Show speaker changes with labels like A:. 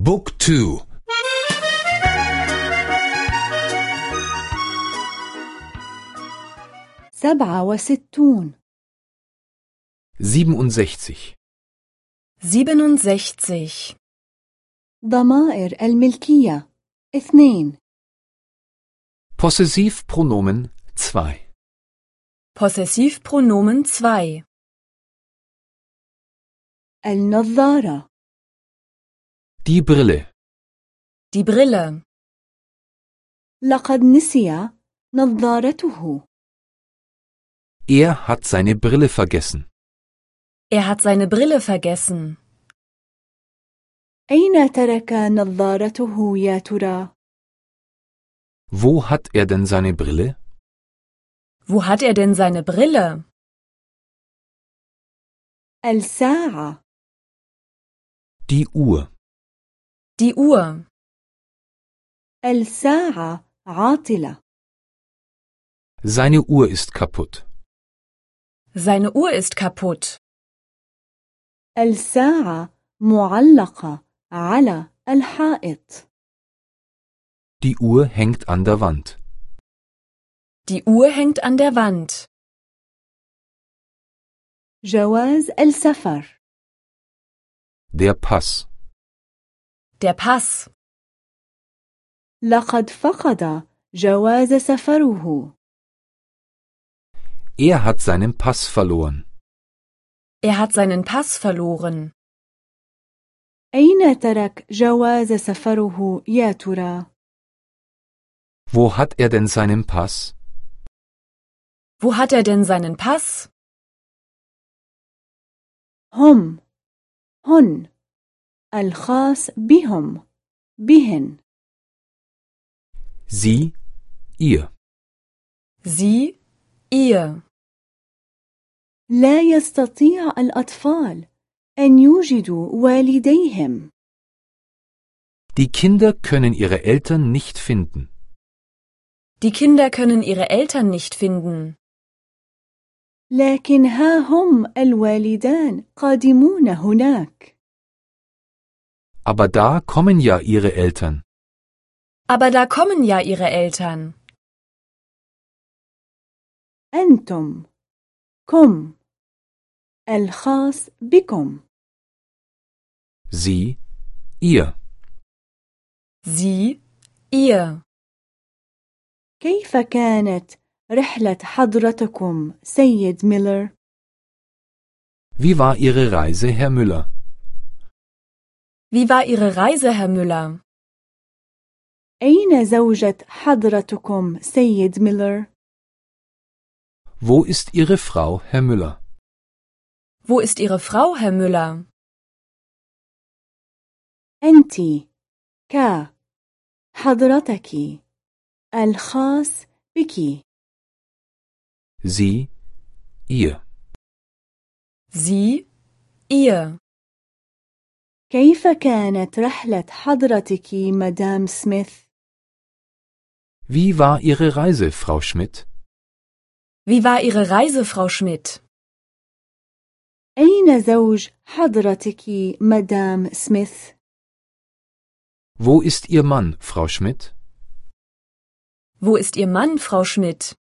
A: بوك تو
B: سبعة وستون
A: 67
C: 67.
B: ضمائر الملكية اثنين
A: Possessivpronomen 2
C: Possessivpronomen 2.
B: النظارة
A: Die Brille
C: Die Brille.
B: لقد نسي نظارته
A: Er hat seine Brille vergessen.
C: Er hat seine Brille vergessen.
B: أين ترك نظارته يا ترى؟
A: Wo hat er denn seine Brille?
C: Wo hat er denn seine Brille?
B: الساعة
A: Die Uhr.
C: Die Uhr.
B: الساعة عاطلة
A: Seine Uhr ist kaputt.
C: Seine Uhr ist kaputt.
B: الساعة معلقة على الحائط
A: Die Uhr hängt an der Wand.
C: Die Uhr hängt an der Wand.
B: جواز السفر
A: Der Pass.
C: Der Pass.
B: لقد فقد جواز سفره
A: Er hat seinen Pass verloren.
C: Er hat seinen Pass verloren.
B: أين ترك جواز سفره يا ترى؟
A: Wo hat er denn seinen Pass?
C: Wo hat er denn seinen Pass?
B: هم هن الخاص بهم بهن
A: Sie, ihr.
C: Sie, ihr.
B: لا يستطيع الأطفال أن يوجدوا والديهم
A: Die Kinder können ihre Eltern nicht finden.
C: Die Kinder können ihre Eltern nicht finden.
B: لكن ها هم الوالدان قادمون هناك
A: Aber da kommen ja ihre Eltern.
C: Aber da kommen ja ihre Eltern.
B: أنتم كم الخاص بكم
A: Sie, ihr.
C: Sie, ihr.
B: كيف كانت رحلة حضرتكم سيد ميلر؟
A: Wie war Ihre Reise, Herr Müller?
C: Wie war Ihre Reise, Herr Müller?
B: أين زوجة حضرتكم سيد ميلر؟
A: Wo ist Ihre Frau, Herr Müller?
C: Wo ist Ihre Frau, Herr Müller?
B: أنت ك حضرتك الخاص بك
A: Sie, ihr.
C: Sie, ihr.
B: كيف كانت رحلة حضرتك مدام سميث؟
A: Wie war Ihre Reise, Frau Schmidt?
C: Wie war Ihre Reise, Frau Schmidt?
B: أين زوج حضرتك مدام سميث؟
A: Wo ist Ihr Mann, Frau Schmidt?
C: Wo ist Ihr Mann, Frau Schmidt?